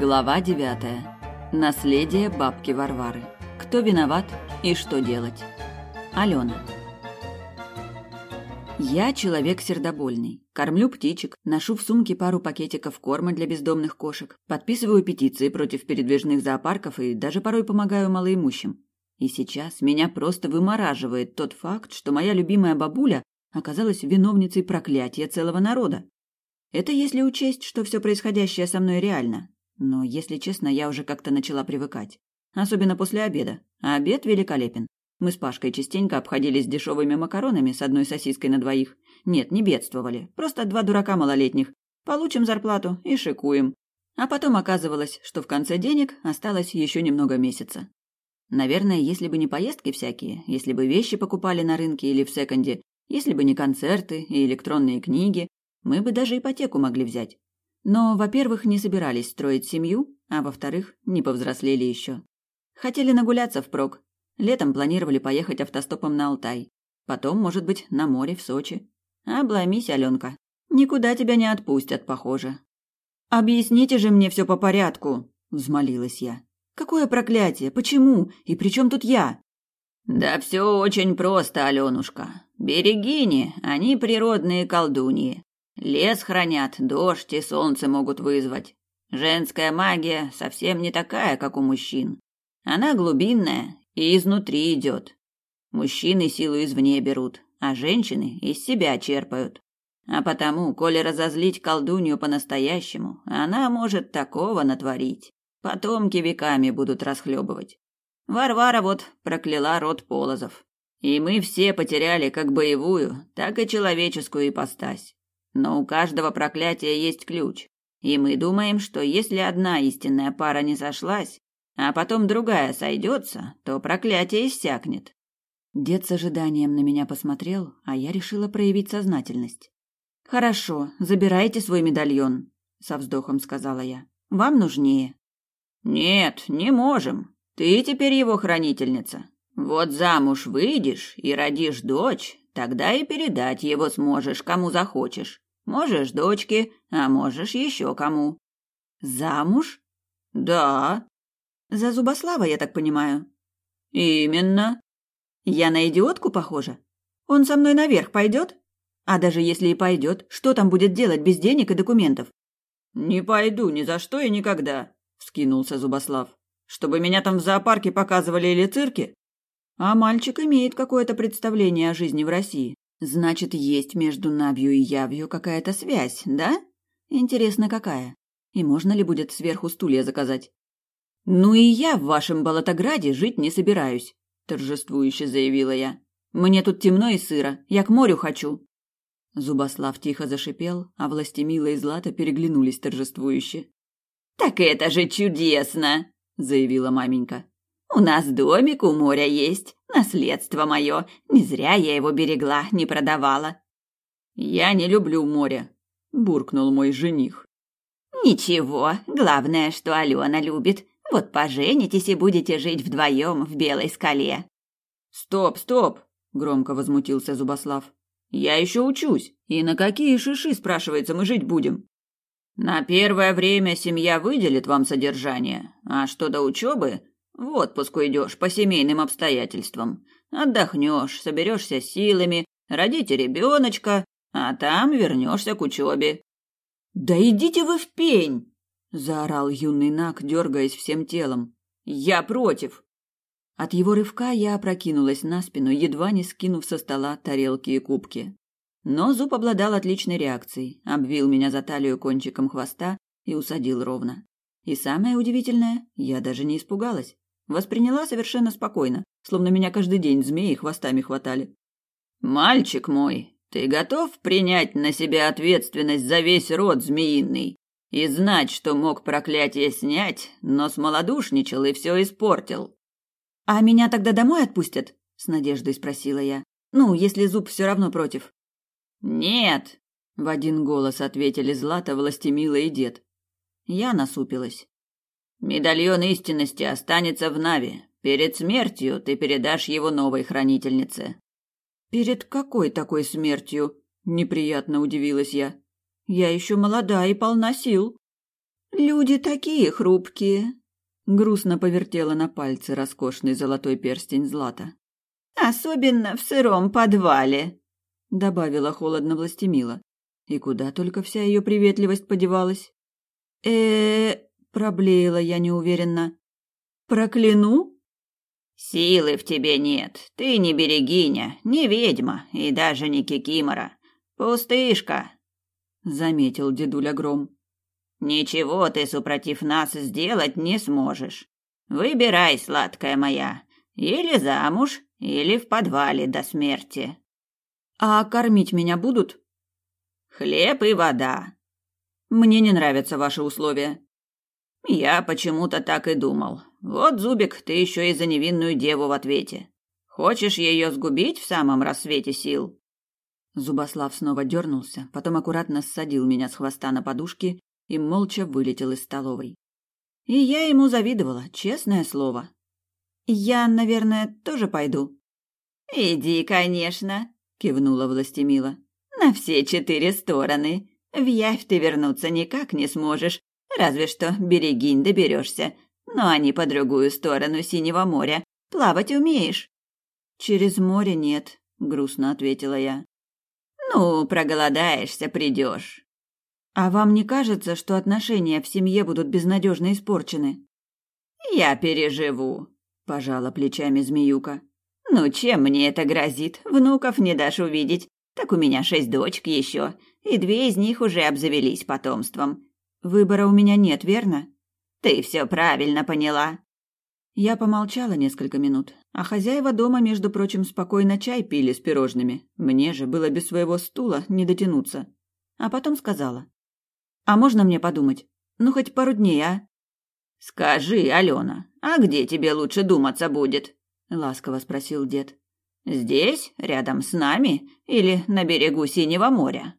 Глава девятая. Наследие бабки Варвары. Кто виноват и что делать? Алена. Я человек сердобольный. Кормлю птичек, ношу в сумке пару пакетиков корма для бездомных кошек, подписываю петиции против передвижных зоопарков и даже порой помогаю малоимущим. И сейчас меня просто вымораживает тот факт, что моя любимая бабуля оказалась виновницей проклятия целого народа. Это если учесть, что все происходящее со мной реально. Но, если честно, я уже как-то начала привыкать. Особенно после обеда. А обед великолепен. Мы с Пашкой частенько обходились дешевыми макаронами с одной сосиской на двоих. Нет, не бедствовали. Просто два дурака малолетних. Получим зарплату и шикуем. А потом оказывалось, что в конце денег осталось еще немного месяца. Наверное, если бы не поездки всякие, если бы вещи покупали на рынке или в секонде, если бы не концерты и электронные книги, мы бы даже ипотеку могли взять. Но, во-первых, не собирались строить семью, а во-вторых, не повзрослели еще. Хотели нагуляться впрок. Летом планировали поехать автостопом на Алтай. Потом, может быть, на море в Сочи. Обломись, Аленка. Никуда тебя не отпустят, похоже. «Объясните же мне все по порядку», — взмолилась я. «Какое проклятие? Почему? И при чем тут я?» «Да все очень просто, Аленушка. Берегини, они природные колдуньи. Лес хранят, дождь и солнце могут вызвать. Женская магия совсем не такая, как у мужчин. Она глубинная и изнутри идет. Мужчины силу извне берут, а женщины из себя черпают. А потому, коли разозлить колдунью по-настоящему, она может такого натворить. Потомки веками будут расхлебывать. Варвара вот прокляла род Полозов. И мы все потеряли как боевую, так и человеческую ипостась. Но у каждого проклятия есть ключ. И мы думаем, что если одна истинная пара не сошлась, а потом другая сойдется, то проклятие иссякнет. Дед с ожиданием на меня посмотрел, а я решила проявить сознательность. Хорошо, забирайте свой медальон, со вздохом сказала я. Вам нужнее. Нет, не можем. Ты теперь его хранительница. Вот замуж выйдешь и родишь дочь, тогда и передать его сможешь кому захочешь. Можешь дочке, а можешь еще кому. Замуж? Да. За Зубослава, я так понимаю. Именно. Я на идиотку похожа? Он со мной наверх пойдет? А даже если и пойдет, что там будет делать без денег и документов? Не пойду ни за что и никогда, вскинулся Зубослав. Чтобы меня там в зоопарке показывали или цирке? А мальчик имеет какое-то представление о жизни в России. Значит, есть между Навью и Явью какая-то связь, да? Интересно, какая? И можно ли будет сверху стулья заказать? Ну и я в вашем Болотограде жить не собираюсь, торжествующе заявила я. Мне тут темно и сыро, я к морю хочу. Зубослав тихо зашипел, а Властемила и Злата переглянулись торжествующе. «Так это же чудесно!» — заявила маменька. У нас домик у моря есть, наследство мое. Не зря я его берегла, не продавала. Я не люблю море, буркнул мой жених. Ничего, главное, что Алена любит. Вот поженитесь и будете жить вдвоем в белой скале. Стоп, стоп, громко возмутился Зубослав. Я еще учусь. И на какие шиши, спрашивается, мы жить будем? На первое время семья выделит вам содержание, а что до учебы, в отпуск уйдешь по семейным обстоятельствам. Отдохнешь, соберешься силами, родите ребеночка, а там вернешься к учебе. Да идите вы в пень! заорал юный Нак, дергаясь всем телом. Я против. От его рывка я опрокинулась на спину, едва не скинув со стола тарелки и кубки. Но зуб обладал отличной реакцией, обвил меня за талию кончиком хвоста и усадил ровно. И самое удивительное, я даже не испугалась. Восприняла совершенно спокойно, словно меня каждый день змеи хвостами хватали. «Мальчик мой, ты готов принять на себя ответственность за весь род змеиный и знать, что мог проклятие снять, но смолодушничал и все испортил?» «А меня тогда домой отпустят?» — с надеждой спросила я. «Ну, если зуб все равно против». «Нет!» — в один голос ответили Злата, Властемила и дед. Я насупилась. Медальон истинности останется в Нави. Перед смертью ты передашь его новой хранительнице. Перед какой такой смертью? Неприятно удивилась я. Я еще молода и полна сил. Люди такие хрупкие. Грустно повертела на пальце роскошный золотой перстень Злата. Особенно в сыром подвале, добавила холодно Властемила. И куда только вся ее приветливость подевалась? э, -э проблеяла я неуверенно. Прокляну? Силы в тебе нет. Ты не берегиня, не ведьма и даже не кикимора. Пустышка, заметил дедуля Гром. Ничего ты супротив нас сделать не сможешь. Выбирай, сладкая моя, или замуж, или в подвале до смерти. А кормить меня будут? Хлеб и вода. Мне не нравятся ваши условия. Я почему-то так и думал. Вот, Зубик, ты еще и за невинную деву в ответе. Хочешь ее сгубить в самом рассвете сил? Зубослав снова дернулся, потом аккуратно ссадил меня с хвоста на подушки и молча вылетел из столовой. И я ему завидовала, честное слово. Я, наверное, тоже пойду. Иди, конечно, кивнула Властемила. На все четыре стороны. В Явь ты вернуться никак не сможешь, разве что берегинь доберешься. Но они по другую сторону Синего моря. Плавать умеешь? Через море нет, грустно ответила я. Ну, проголодаешься, придешь. А вам не кажется, что отношения в семье будут безнадежно испорчены? Я переживу, пожала плечами змеюка. Ну чем мне это грозит? Внуков не дашь увидеть. Так у меня шесть дочек еще, и две из них уже обзавелись потомством. Выбора у меня нет, верно? Ты все правильно поняла. Я помолчала несколько минут, а хозяева дома, между прочим, спокойно чай пили с пирожными. Мне же было без своего стула не дотянуться. А потом сказала. «А можно мне подумать? Ну, хоть пару дней, а?» «Скажи, Алена, а где тебе лучше думаться будет?» — ласково спросил дед. «Здесь, рядом с нами или на берегу Синего моря?»